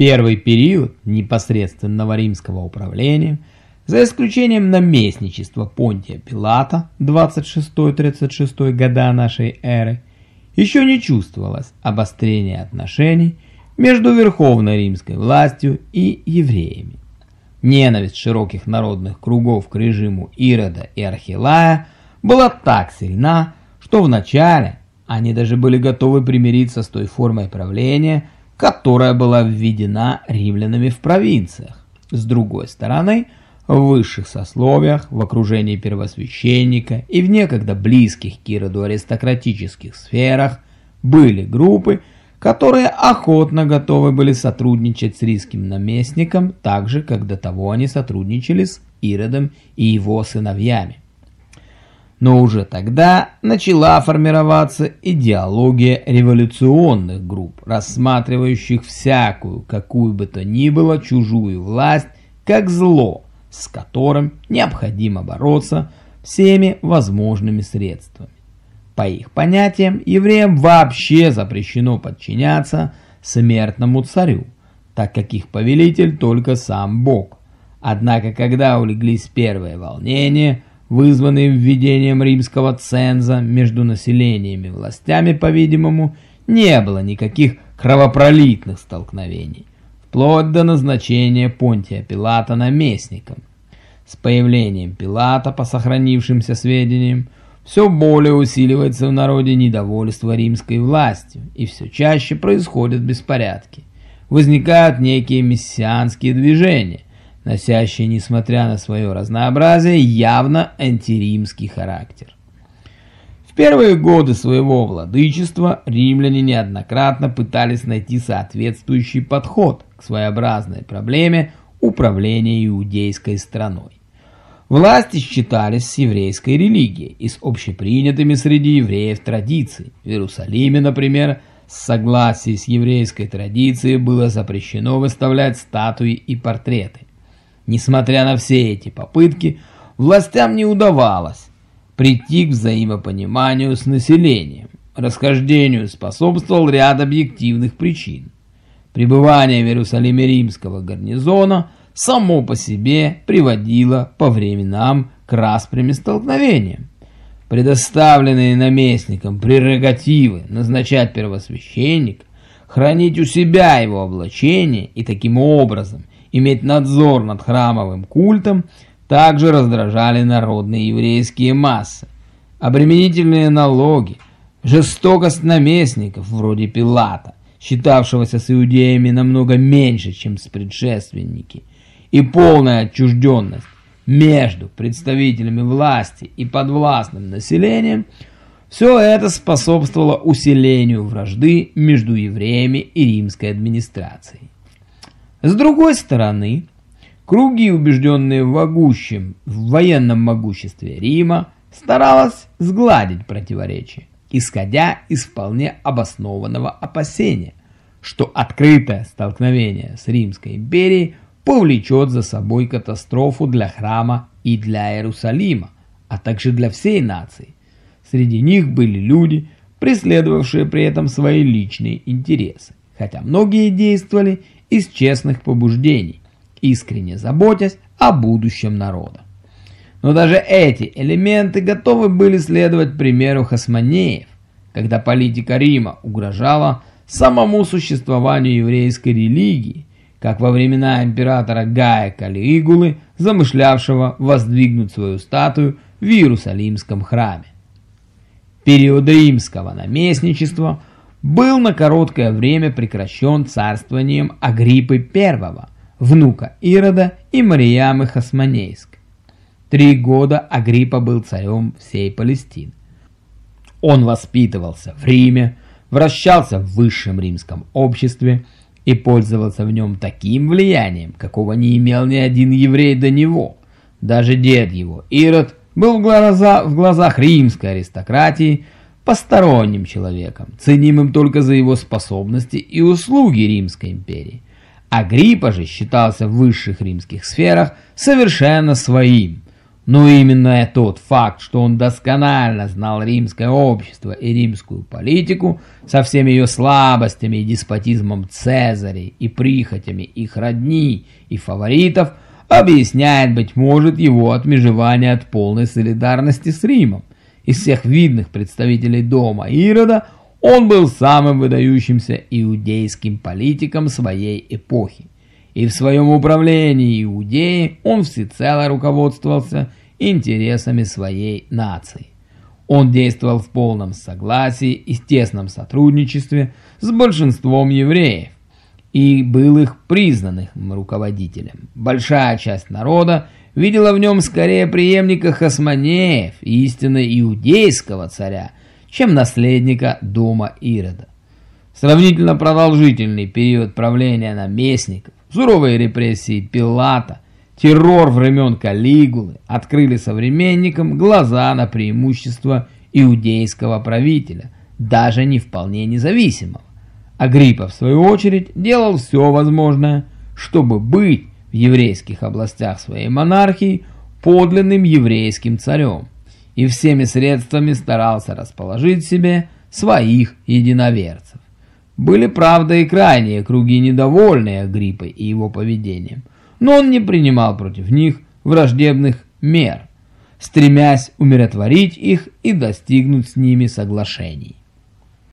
первый период непосредственного римского управления, за исключением наместничества Понтия Пилата 26-36 года нашей эры, еще не чувствовалось обострения отношений между верховной римской властью и евреями. Ненависть широких народных кругов к режиму Ирода и Архилая была так сильна, что вначале они даже были готовы примириться с той формой правления, которая была введена римлянами в провинциях. С другой стороны, в высших сословиях, в окружении первосвященника и в некогда близких к Ироду аристократических сферах были группы, которые охотно готовы были сотрудничать с римским наместником, так же, как до того они сотрудничали с Иродом и его сыновьями. Но уже тогда начала формироваться идеология революционных групп, рассматривающих всякую, какую бы то ни было, чужую власть как зло, с которым необходимо бороться всеми возможными средствами. По их понятиям, евреям вообще запрещено подчиняться смертному царю, так как их повелитель только сам Бог. Однако, когда улеглись первые волнения, вызванные введением римского ценза между населением и властями, по-видимому, не было никаких кровопролитных столкновений, вплоть до назначения Понтия Пилата наместником. С появлением Пилата, по сохранившимся сведениям, все более усиливается в народе недовольство римской властью, и все чаще происходят беспорядки. Возникают некие мессианские движения, носящие, несмотря на свое разнообразие, явно антиримский характер. В первые годы своего владычества римляне неоднократно пытались найти соответствующий подход к своеобразной проблеме управления иудейской страной. Власти считались с еврейской религией и с общепринятыми среди евреев традиций. В Иерусалиме, например, с согласия с еврейской традицией было запрещено выставлять статуи и портреты. Несмотря на все эти попытки, властям не удавалось прийти к взаимопониманию с населением. Расхождению способствовал ряд объективных причин. Пребывание в Иерусалиме римского гарнизона – само по себе приводило по временам к распрям и столкновениям. Предоставленные наместникам прерогативы назначать первосвященника, хранить у себя его облачение и таким образом иметь надзор над храмовым культом, также раздражали народные еврейские массы. Обременительные налоги, жестокость наместников вроде Пилата, считавшегося с иудеями намного меньше, чем с предшественники, и полная отчужденность между представителями власти и подвластным населением, все это способствовало усилению вражды между евреями и римской администрацией. С другой стороны, круги, убежденные в, могущем, в военном могуществе Рима, старалась сгладить противоречия, исходя из вполне обоснованного опасения, что открытое столкновение с Римской империей повлечет за собой катастрофу для храма и для Иерусалима, а также для всей нации. Среди них были люди, преследовавшие при этом свои личные интересы, хотя многие действовали из честных побуждений, искренне заботясь о будущем народа. Но даже эти элементы готовы были следовать примеру хасманеев, когда политика Рима угрожала самому существованию еврейской религии, как во времена императора Гая Калигулы, замышлявшего воздвигнуть свою статую в Иерусалимском храме. Период римского наместничества был на короткое время прекращен царствованием Агриппы I, внука Ирода и Мариямы Хасманейск. Три года Агриппа был царем всей Палестины. Он воспитывался в Риме, вращался в высшем римском обществе, и пользовался в нем таким влиянием, какого не имел ни один еврей до него. Даже дед его, Ирод, был в, глаза, в глазах римской аристократии посторонним человеком, ценимым только за его способности и услуги Римской империи. Агриппа же считался в высших римских сферах совершенно своим. Но именно тот факт, что он досконально знал римское общество и римскую политику со всеми ее слабостями и деспотизмом Цезарей и прихотями их родни и фаворитов, объясняет, быть может, его отмежевание от полной солидарности с Римом. Из всех видных представителей дома Ирода он был самым выдающимся иудейским политиком своей эпохи. И в своем управлении Иудеи он всецело руководствовался интересами своей нации. Он действовал в полном согласии и тесном сотрудничестве с большинством евреев и был их признанным руководителем. Большая часть народа видела в нем скорее преемника Хасманеев, истинно иудейского царя, чем наследника дома Ирода. Сравнительно продолжительный период правления наместников, суровые репрессии Пилата – Террор времен Калигулы открыли современникам глаза на преимущество иудейского правителя, даже не вполне независимого. Агриппа, в свою очередь, делал все возможное, чтобы быть в еврейских областях своей монархии подлинным еврейским царем и всеми средствами старался расположить себе своих единоверцев. Были, правда, и крайние круги недовольные Агриппой и его поведением – но он не принимал против них враждебных мер, стремясь умиротворить их и достигнуть с ними соглашений.